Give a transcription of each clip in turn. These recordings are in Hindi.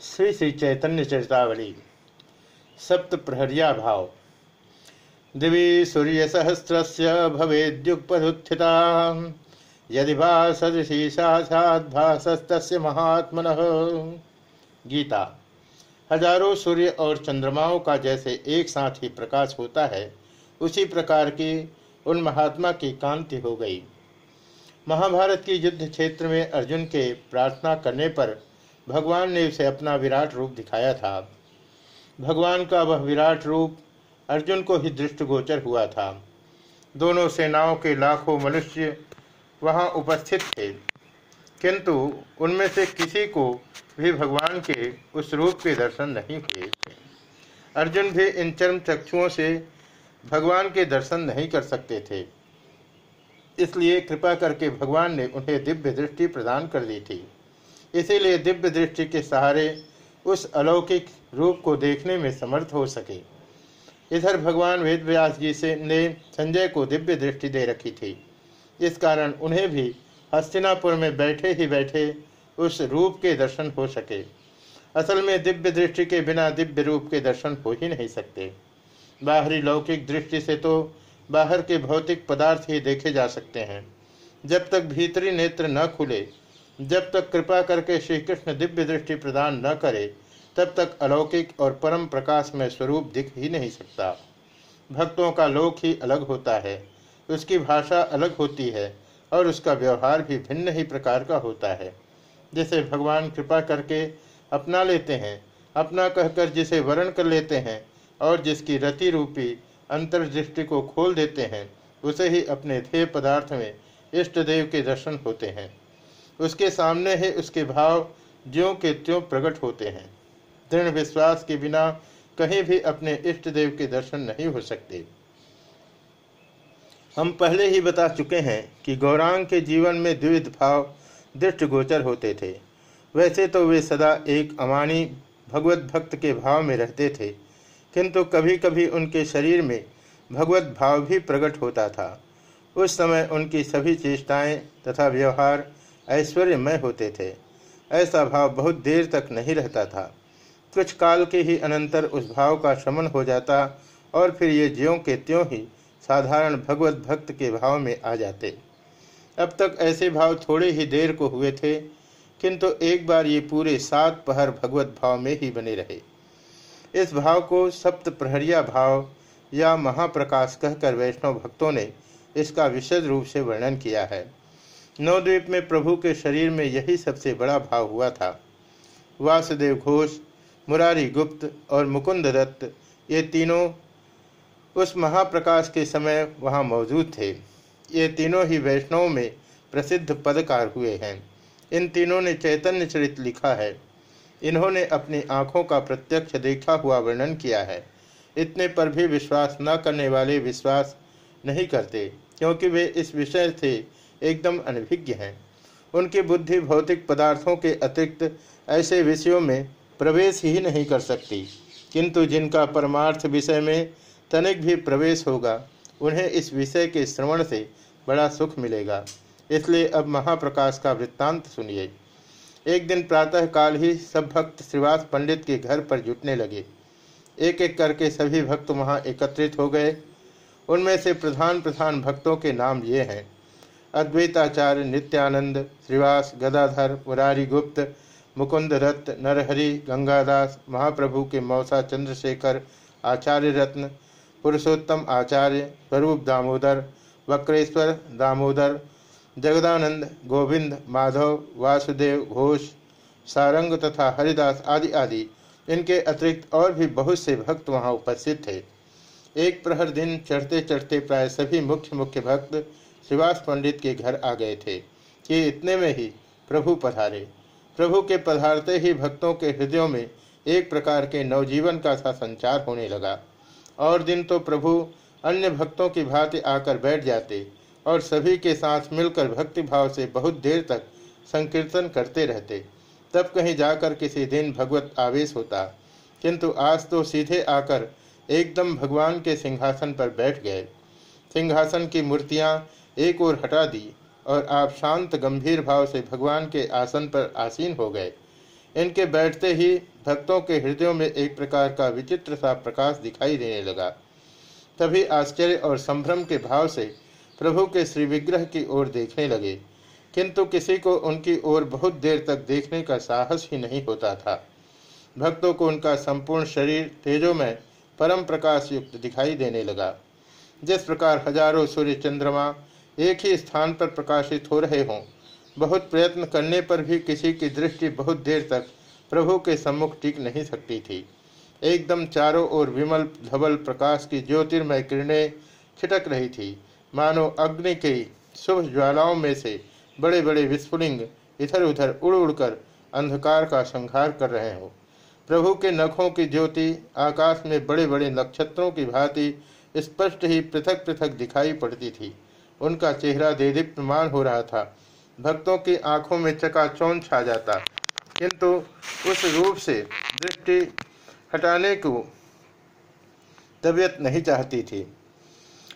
श्री श्री चैतन्य चरितावली सप्त प्रहरिया भाव। दिवी सूर्य सहस्र भवेद्युगपदुत्थिता यदि भा सदृशी साक्षात महात्मन। गीता। हज़ारों सूर्य और चंद्रमाओं का जैसे एक साथ ही प्रकाश होता है, उसी प्रकार की उन महात्मा की कांति हो गई। महाभारत की युद्ध क्षेत्र में अर्जुन के प्रार्थना करने पर भगवान ने उसे अपना विराट रूप दिखाया था। भगवान का वह विराट रूप अर्जुन को ही दृष्टिगोचर हुआ था। दोनों सेनाओं के लाखों मनुष्य वहाँ उपस्थित थे। किंतु उनमें से किसी को भी भगवान के उस रूप के दर्शन नहीं हुए। अर्जुन भी इन चर्म चक्षुओं से भगवान के दर्शन नहीं कर सकते थे। इसलिए कृपा करके भगवान ने उन्हें दिव्य दृष्टि प्रदान कर दी थी। इसीलिए दिव्य दृष्टि के सहारे उस अलौकिक रूप को देखने में समर्थ हो सके। इधर भगवान वेद व्यास जी से ने संजय को दिव्य दृष्टि दे रखी थी। इस कारण उन्हें भी हस्तिनापुर में बैठे ही बैठे उस रूप के दर्शन हो सके। असल में दिव्य दृष्टि के बिना दिव्य रूप के दर्शन हो ही नहीं सकते। बाहरी लौकिक दृष्टि से तो बाहर के भौतिक पदार्थ ही देखे जा सकते हैं। जब तक भीतरी नेत्र न खुले जब तक कृपा करके श्री कृष्ण दिव्य दृष्टि प्रदान न करे, तब तक अलौकिक और परम प्रकाश में स्वरूप दिख ही नहीं सकता। भक्तों का लोक ही अलग होता है, उसकी भाषा अलग होती है, और उसका व्यवहार भी भिन्न ही प्रकार का होता है। जिसे भगवान कृपा करके अपना लेते हैं, अपना कहकर जिसे वर्ण कर लेते हैं, और जिसकी रति रूपी अंतर्दृष्टि को खोल देते हैं, उसे ही अपने ध्येय पदार्थ में इष्ट देव के दर्शन होते हैं। उसके सामने ही उसके भाव ज्यों के त्यों प्रकट होते हैं। दृढ़ विश्वास के बिना कहीं भी अपने इष्ट देव के दर्शन नहीं हो सकते। हम पहले ही बता चुके हैं कि गौरांग के जीवन में द्विविध भाव दृष्टिगोचर होते थे। वैसे तो वे सदा एक अमानी भगवत भक्त के भाव में रहते थे, किंतु कभी कभी उनके शरीर में भगवत भाव भी प्रकट होता था। उस समय उनकी सभी चेष्टाएँ तथा व्यवहार ऐश्वर्यमय होते थे। ऐसा भाव बहुत देर तक नहीं रहता था। कुछ काल के ही अनंतर उस भाव का शमन हो जाता और फिर ये ज्यों के त्यों ही साधारण भगवत भक्त के भाव में आ जाते। अब तक ऐसे भाव थोड़े ही देर को हुए थे, किंतु एक बार ये पूरे सात पहर भगवत भाव में ही बने रहे। इस भाव को सप्त प्रहरिया भाव या महाप्रकाश कहकर वैष्णव भक्तों ने इसका विशद रूप से वर्णन किया है। नवद्वीप में प्रभु के शरीर में यही सबसे बड़ा भाव हुआ था। वासुदेव घोष, मुरारी गुप्त और मुकुंद दत्त, ये तीनों उस महाप्रकाश के समय वहाँ मौजूद थे। ये तीनों ही वैष्णव में प्रसिद्ध पदकार हुए हैं। इन तीनों ने चैतन्य चरित लिखा है। इन्होंने अपनी आँखों का प्रत्यक्ष देखा हुआ वर्णन किया है। इतने पर भी विश्वास न करने वाले विश्वास नहीं करते, क्योंकि वे इस विषय से एकदम अनभिज्ञ हैं। उनकी बुद्धि भौतिक पदार्थों के अतिरिक्त ऐसे विषयों में प्रवेश ही नहीं कर सकती। किंतु जिनका परमार्थ विषय में तनिक भी प्रवेश होगा, उन्हें इस विषय के श्रवण से बड़ा सुख मिलेगा। इसलिए अब महाप्रकाश का वृत्तांत सुनिए। एक दिन प्रातः काल ही सब भक्त श्रीवास पंडित के घर पर जुटने लगे। एक एक करके सभी भक्त वहाँ एकत्रित हो गए। उनमें से प्रधान प्रधान भक्तों के नाम ये हैं। अद्वैताचार्य नित्यानंद, श्रीवास गदाधर, मुरारी गुप्त, मुकुंद दत्त, नरहरि, गंगादास, महाप्रभु के मौसा चंद्रशेखर, आचार्य रत्न, पुरुषोत्तम आचार्य, स्वरूप दामोदर, वक्रेश्वर दामोदर, जगदानंद, गोविंद, माधव, वासुदेव घोष, सारंग तथा हरिदास आदि आदि। इनके अतिरिक्त और भी बहुत से भक्त वहाँ उपस्थित थे। एक प्रहर दिन चढ़ते चढ़ते प्राय सभी मुख्य मुख्य भक्त श्रीवास पंडित के घर आ गए थे कि इतने में ही प्रभु पधारे। प्रभु के पधारते ही भक्तों के हृदयों में एक प्रकार के नवजीवन का सा संचार होने लगा। और दिन तो प्रभु अन्य भक्तों की भांति आकर बैठ जाते और सभी के साथ मिलकर भक्ति भाव से बहुत देर तक संकीर्तन करते रहते। तब कहीं जाकर किसी दिन भगवत आवेश होता। किंतु आज तो सीधे आकर एकदम भगवान के सिंहासन पर बैठ गए। सिंहासन की मूर्तियाँ एक ओर हटा दी और आप शांत गंभीर भाव से भगवान के आसन पर आसीन हो गए। इनके बैठते ही भक्तों के हृदयों में एक प्रकार का विचित्र सा प्रकाश दिखाई देने लगा। तभी आश्चर्य और संभ्रम के भाव से प्रभु के श्री विग्रह की ओर देखने लगे, किंतु किसी को उनकी ओर बहुत देर तक देखने का साहस ही नहीं होता था। भक्तों को उनका संपूर्ण शरीर तेजो में परम प्रकाश युक्त दिखाई देने लगा। जिस प्रकार हज़ारों सूर्य चंद्रमा एक ही स्थान पर प्रकाशित हो रहे हों। बहुत प्रयत्न करने पर भी किसी की दृष्टि बहुत देर तक प्रभु के सम्मुख टिक नहीं सकती थी। एकदम चारों ओर विमल धवल प्रकाश की ज्योतिर्मय किरणें छिटक रही थी। मानो अग्नि के शुभ ज्वालाओं में से बड़े बड़े विस्फुलिंग इधर उधर उड़ उड़कर अंधकार का संहार कर रहे हो। प्रभु के नखों की ज्योति आकाश में बड़े बड़े नक्षत्रों की भांति स्पष्ट ही पृथक पृथक दिखाई पड़ती थी। उनका चेहरा देदीप्यमान हो रहा था। भक्तों की आँखों में चकाचौन छा जाता। किंतु उस रूप से दृष्टि हटाने को तबीयत नहीं चाहती थी।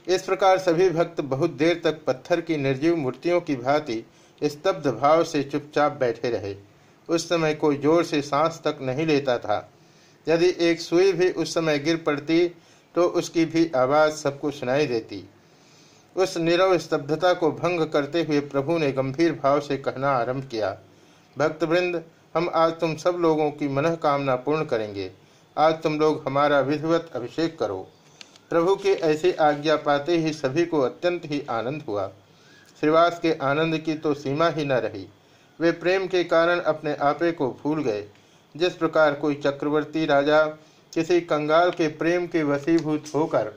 इस प्रकार सभी भक्त बहुत देर तक पत्थर की निर्जीव मूर्तियों की भांति स्तब्ध भाव से चुपचाप बैठे रहे। उस समय कोई ज़ोर से सांस तक नहीं लेता था। यदि एक सुई भी उस समय गिर पड़ती तो उसकी भी आवाज़ सबको सुनाई देती। उस निरव स्तब्धता को भंग करते हुए प्रभु ने गंभीर भाव से कहना आरंभ किया, भक्तवृंद, हम आज तुम सब लोगों की मनोकामना पूर्ण करेंगे। आज तुम लोग हमारा विधिवत अभिषेक करो। प्रभु की ऐसी आज्ञा पाते ही सभी को अत्यंत ही आनंद हुआ। श्रीवास के आनंद की तो सीमा ही न रही। वे प्रेम के कारण अपने आपे को भूल गए। जिस प्रकार कोई चक्रवर्ती राजा किसी कंगाल के प्रेम के वसीभूत होकर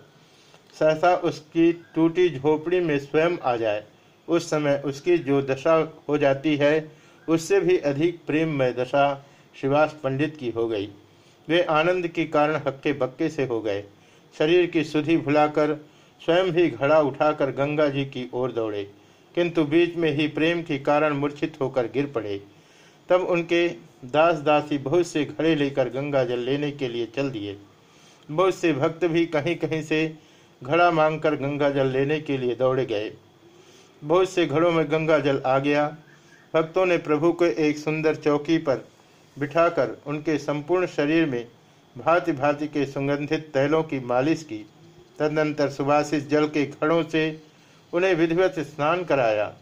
सहसा उसकी टूटी झोपड़ी में स्वयं आ जाए। उस समय उसकी जो दशा हो जाती है, उससे भी अधिक प्रेममय दशा शिवास पंडित की हो गई। वे आनंद के कारण हक्के बक्के से हो गए। शरीर की सुधि भुलाकर स्वयं ही घड़ा उठाकर गंगा जी की ओर दौड़े। किंतु बीच में ही प्रेम के कारण मूर्छित होकर गिर पड़े। तब उनके दास दासी बहुत से घड़े लेकर गंगा जल लेने के लिए चल दिए। बहुत से भक्त भी कहीं कहीं से घड़ा मांगकर गंगा जल लेने के लिए दौड़े गए। बहुत से घड़ों में गंगा जल आ गया। भक्तों ने प्रभु को एक सुंदर चौकी पर बिठाकर उनके संपूर्ण शरीर में भांति भांति के सुगंधित तैलों की मालिश की। तदनंतर सुभाषित जल के घड़ों से उन्हें विधिवत स्नान कराया।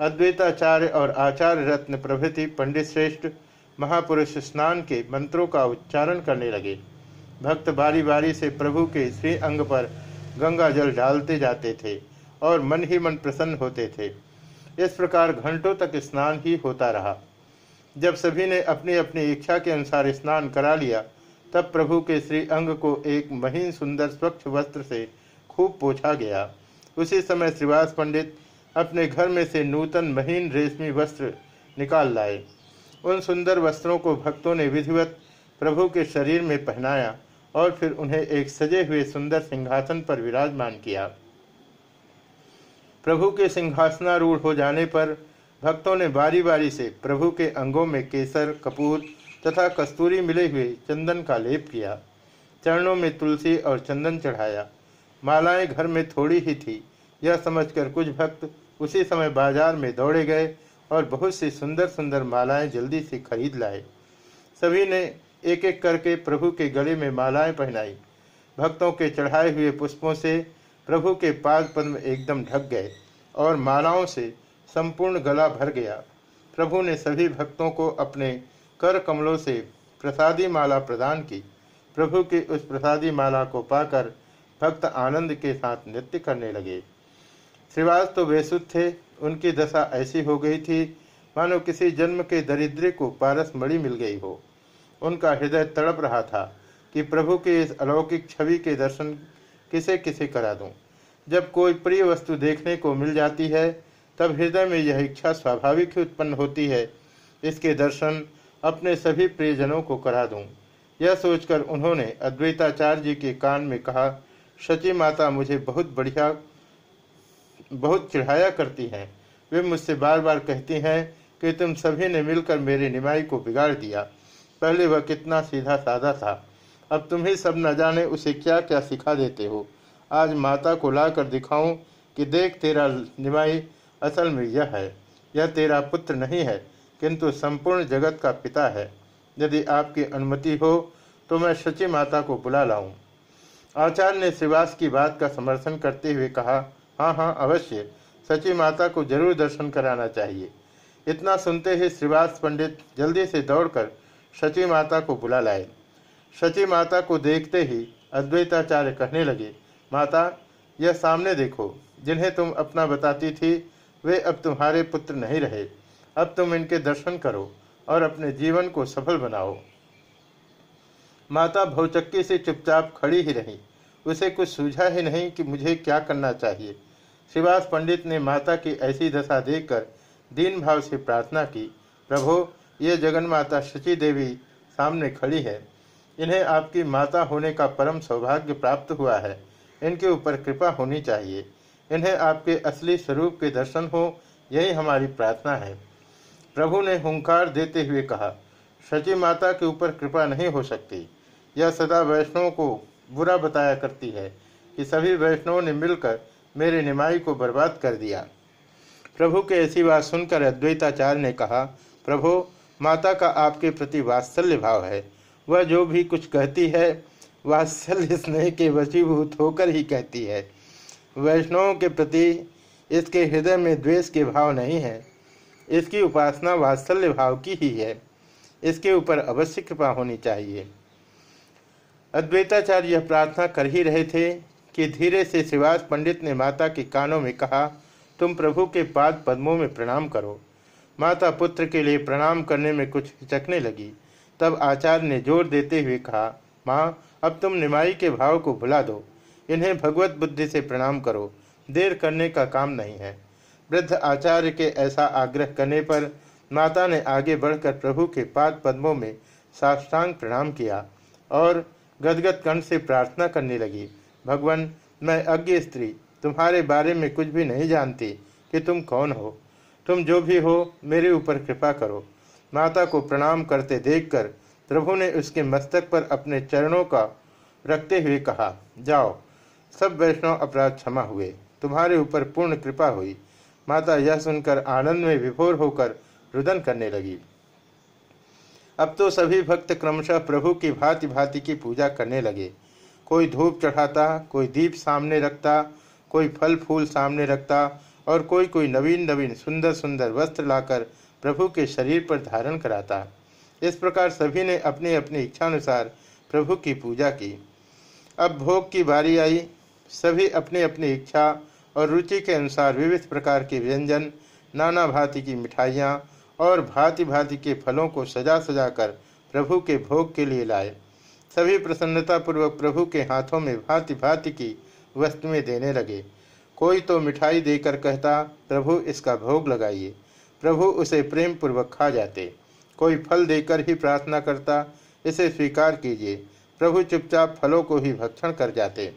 अद्वैताचार्य और आचार्य रत्न प्रभृति पंडित श्रेष्ठ महापुरुष स्नान के मंत्रों का उच्चारण करने लगे। भक्त बारी बारी से प्रभु के श्री अंग पर गंगा जल डालते जाते थे और मन ही मन प्रसन्न होते थे। इस प्रकार घंटों तक स्नान ही होता रहा। जब सभी ने अपनी अपनी इच्छा के अनुसार स्नान करा लिया, तब प्रभु के श्री अंग को एक महीन सुंदर स्वच्छ वस्त्र से खूब पोछा गया। उसी समय श्रीवास पंडित अपने घर में से नूतन महीन रेशमी वस्त्र निकाल लाए। उन सुंदर वस्त्रों को भक्तों ने विधिवत प्रभु के शरीर में पहनाया। और फिर उन्हें एक सजे हुए सुंदर सिंहासन पर विराजमान किया। प्रभु के सिंहासनारूढ़ हो जाने पर भक्तों ने बारी बारी से प्रभु के अंगों में केसर, कपूर तथा कस्तूरी मिले हुए चंदन का लेप किया। चरणों में तुलसी और चंदन चढ़ाया। मालाएँ घर में थोड़ी ही थी। यह समझकर कुछ भक्त उसी समय बाज़ार में दौड़े गए और बहुत सी सुंदर सुंदर मालाएँ जल्दी से खरीद लाए। सभी ने एक एक करके प्रभु के गले में मालाएँ पहनाई। भक्तों के चढ़ाए हुए पुष्पों से प्रभु के पाद पद्म एकदम ढक गए और मालाओं से संपूर्ण गला भर गया। प्रभु ने सभी भक्तों को अपने कर कमलों से प्रसादी माला प्रदान की। प्रभु की उस प्रसादी माला को पाकर भक्त आनंद के साथ नृत्य करने लगे। श्रीवास तो बेसुद थे, उनकी दशा ऐसी हो गई थी, मानो किसी जन्म के दरिद्र को पारस मणि मिल गई हो। उनका हृदय तड़प रहा था कि प्रभु के इस अलौकिक छवि के दर्शन किसे किसे करा दूँ। जब कोई प्रिय वस्तु देखने को मिल जाती है, तब हृदय में यह इच्छा स्वाभाविक ही उत्पन्न होती है इसके दर्शन अपने सभी प्रियजनों को करा दूँ। यह सोचकर उन्होंने अद्वैताचार्य जी के कान में कहा शची माता, मुझे बहुत बढ़िया, बहुत चिढ़ाया करती हैं वे मुझसे बार बार कहती हैं कि तुम सभी ने मिलकर मेरी निमाई को बिगाड़ दिया पहले वह कितना सीधा साधा था। अब तुम ही सब न जाने उसे क्या क्या सिखा देते हो। आज माता को ला कर दिखाऊँ कि देख तेरा निमाई असल में यह है। यह तेरा पुत्र नहीं है, किंतु संपूर्ण जगत का पिता है। यदि आपकी अनुमति हो तो मैं शची माता को बुला लाऊं। आचार्य ने श्रीवास की बात का समर्थन करते हुए कहा हाँ हाँ अवश्य। सची माता को ज़रूर दर्शन कराना चाहिए। इतना सुनते ही श्रीवास पंडित जल्दी से दौड़कर शची माता को बुला लाए। शची माता को देखते ही अद्वैताचार्य कहने लगे, माता, यह सामने देखो, जिन्हें तुम अपना बताती थी, वे अब तुम्हारे पुत्र नहीं रहे। अब तुम इनके दर्शन करो और अपने जीवन को सफल बनाओ। माता भौचक्की से चुपचाप खड़ी ही रही। उसे कुछ सूझा ही नहीं कि मुझे क्या करना चाहिए। श्रीवास पंडित ने माता की ऐसी दशा देखकर दीन भाव से प्रार्थना की, प्रभो ये जगन माता शची देवी सामने खड़ी है। इन्हें आपकी माता होने का परम सौभाग्य प्राप्त हुआ है। इनके ऊपर कृपा होनी चाहिए। इन्हें आपके असली स्वरूप के दर्शन हो, यही हमारी प्रार्थना है। प्रभु ने हुंकार देते हुए कहा, शची माता के ऊपर कृपा नहीं हो सकती। यह सदा वैष्णव को बुरा बताया करती है कि सभी वैष्णवों ने मिलकर मेरे निमाई को बर्बाद कर दिया। प्रभु के ऐसी बात सुनकर अद्वैताचार्य ने कहा, प्रभु माता का आपके प्रति वात्सल्य भाव है। वह जो भी कुछ कहती है, वात्सल्य स्नेह के वशीभूत होकर ही कहती है। वैष्णवों के प्रति इसके हृदय में द्वेष के भाव नहीं है। इसकी उपासना वात्सल्य भाव की ही है। इसके ऊपर अवश्य कृपा होनी चाहिए। अद्वैताचार्य यह प्रार्थना कर ही रहे थे कि धीरे से श्रीवास पंडित ने माता के कानों में कहा, तुम प्रभु के पाद पद्मों में प्रणाम करो। माता पुत्र के लिए प्रणाम करने में कुछ हिचकने लगी। तब आचार्य ने ज़ोर देते हुए कहा, माँ, अब तुम निमाई के भाव को भुला दो। इन्हें भगवत बुद्धि से प्रणाम करो। देर करने का काम नहीं है। वृद्ध आचार्य के ऐसा आग्रह करने पर माता ने आगे बढ़कर प्रभु के पाद पद्मों में साष्टांग प्रणाम किया और गदगद कंठ से प्रार्थना करने लगी, भगवान, मैं अज्ञ स्त्री, तुम्हारे बारे में कुछ भी नहीं जानती कि तुम कौन हो। तुम जो भी हो, मेरे ऊपर कृपा करो। माता को प्रणाम करते देखकर प्रभु ने उसके मस्तक पर अपने चरणों का रखते हुए कहा, जाओ, सब वैष्णव अपराध क्षमा हुए। तुम्हारे ऊपर पूर्ण कृपा हुई। माता यह सुनकर आनंद में विभोर होकर रुदन करने लगी। अब तो सभी भक्त क्रमशः प्रभु की भांति भांति की पूजा करने लगे। कोई धूप चढ़ाता, कोई दीप सामने रखता, कोई फल फूल सामने रखता और कोई कोई नवीन नवीन सुंदर सुंदर वस्त्र लाकर प्रभु के शरीर पर धारण कराता। इस प्रकार सभी ने अपनी अपनी इच्छानुसार प्रभु की पूजा की। अब भोग की बारी आई। सभी अपनी अपनी इच्छा और रुचि के अनुसार विविध प्रकार के व्यंजन, नाना भांति की मिठाइयाँ और भांति भांति के फलों को सजा सजा कर प्रभु के भोग के लिए लाए। सभी प्रसन्नतापूर्वक प्रभु के हाथों में भांति भांति की वस्तुएँ देने लगे। कोई तो मिठाई देकर कहता, प्रभु, इसका भोग लगाइए। प्रभु, उसे प्रेम पूर्वक खा जाते। कोई फल देकर ही प्रार्थना करता, इसे स्वीकार कीजिए। प्रभु, चुपचाप फलों को ही भक्षण कर जाते।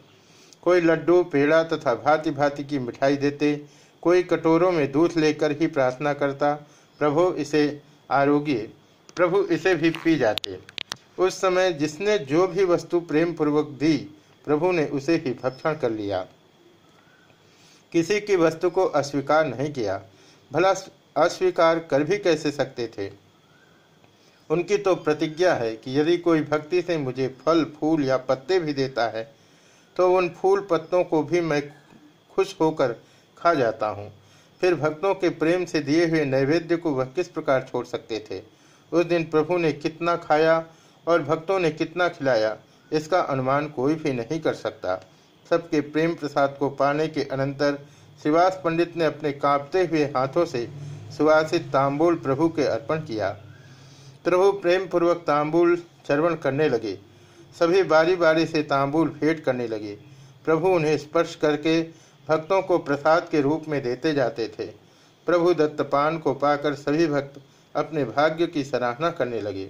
कोई लड्डू, पेड़ा तथा भांति भांति की मिठाई देते। कोई कटोरों में दूध लेकर ही प्रार्थना करता, प्रभु, इसे आरोग्य प्रभु, इसे भी पी जाते। उस समय जिसने जो भी वस्तु प्रेम पूर्वक दी, प्रभु ने उसे ही भक्षण कर लिया। किसी की वस्तु को अस्वीकार नहीं किया, भला अस्वीकार कर भी कैसे सकते थे? उनकी तो प्रतिज्ञा है कि यदि कोई भक्ति से मुझे फल, फूल या पत्ते भी देता है तो उन फूल पत्तों को भी मैं खुश होकर खा जाता हूँ। फिर भक्तों के प्रेम से दिए हुए नैवेद्य को वह किस प्रकार छोड़ सकते थे? उस दिन प्रभु ने कितना खाया और भक्तों ने कितना खिलाया, इसका अनुमान कोई भी नहीं कर सकता। सबके प्रेम प्रसाद को पाने के अनंतर श्रीवास पंडित ने अपने कांपते हुए हाथों से सुवासित तांबूल प्रभु के अर्पण किया। प्रभु प्रेम पूर्वक तांबूल चरवण करने लगे। सभी बारी बारी से तांबूल भेंट करने लगे। प्रभु उन्हें स्पर्श करके भक्तों को प्रसाद के रूप में देते जाते थे। प्रभु दत्तपान को पाकर सभी भक्त अपने भाग्य की सराहना करने लगे।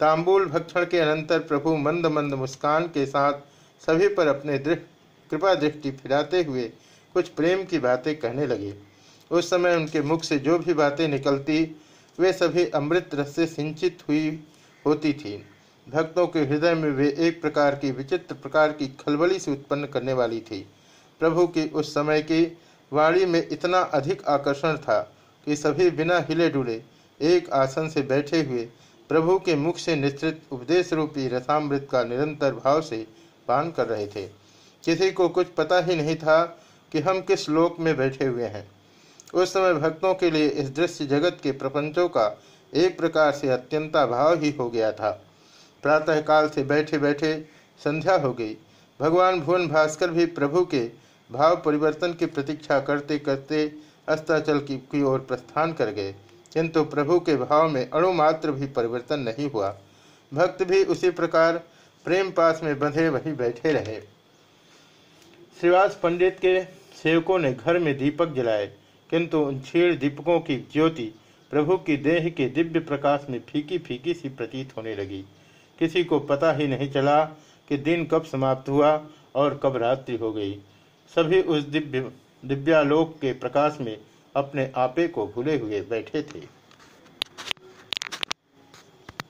तांबूल भक्षण के अनंतर प्रभु मंद मंद मुस्कान के साथ सभी पर अपने दृढ़ कृपा दृष्टि फिराते हुए कुछ प्रेम की बातें कहने लगे। उस समय उनके मुख से जो भी बातें निकलती, वे सभी अमृत रस से सिंचित हुई होती थी। भक्तों के हृदय में वे एक प्रकार की विचित्र प्रकार की खलबली से उत्पन्न करने वाली थी। प्रभु की उस समय की वाणी में इतना अधिक आकर्षण था कि सभी बिना हिले डुले एक आसन से बैठे हुए प्रभु के मुख से निश्चित उपदेश रूपी रसामृत का निरंतर भाव से पान कर रहे थे। किसी को कुछ पता ही नहीं था कि हम किस लोक में बैठे हुए हैं। उस समय भक्तों के लिए इस दृश्य जगत के प्रपंचों का एक प्रकार से अत्यंता भाव ही हो गया था। प्रातःकाल से बैठे बैठे संध्या हो गई। भगवान भुवन भास्कर भी प्रभु के भाव परिवर्तन की प्रतीक्षा करते करते अस्ताचल की ओर प्रस्थान कर गए। किंतु प्रभु के भाव में अणुमात्र भी परिवर्तन नहीं हुआ। भक्त भी उसी प्रकार प्रेम पास में बंधे वहीं बैठे रहे। श्रीवास पंडित के सेवकों ने घर में दीपक जलाए, किंतु उन क्षीण दीपकों की ज्योति प्रभु की देह के दिव्य प्रकाश में फीकी फीकी सी प्रतीत होने लगी। किसी को पता ही नहीं चला कि दिन कब समाप्त हुआ और कब रात्रि हो गई। सभी उस दिव्य दिव्यालोक के प्रकाश में अपने आपे को भूले हुए बैठे थे।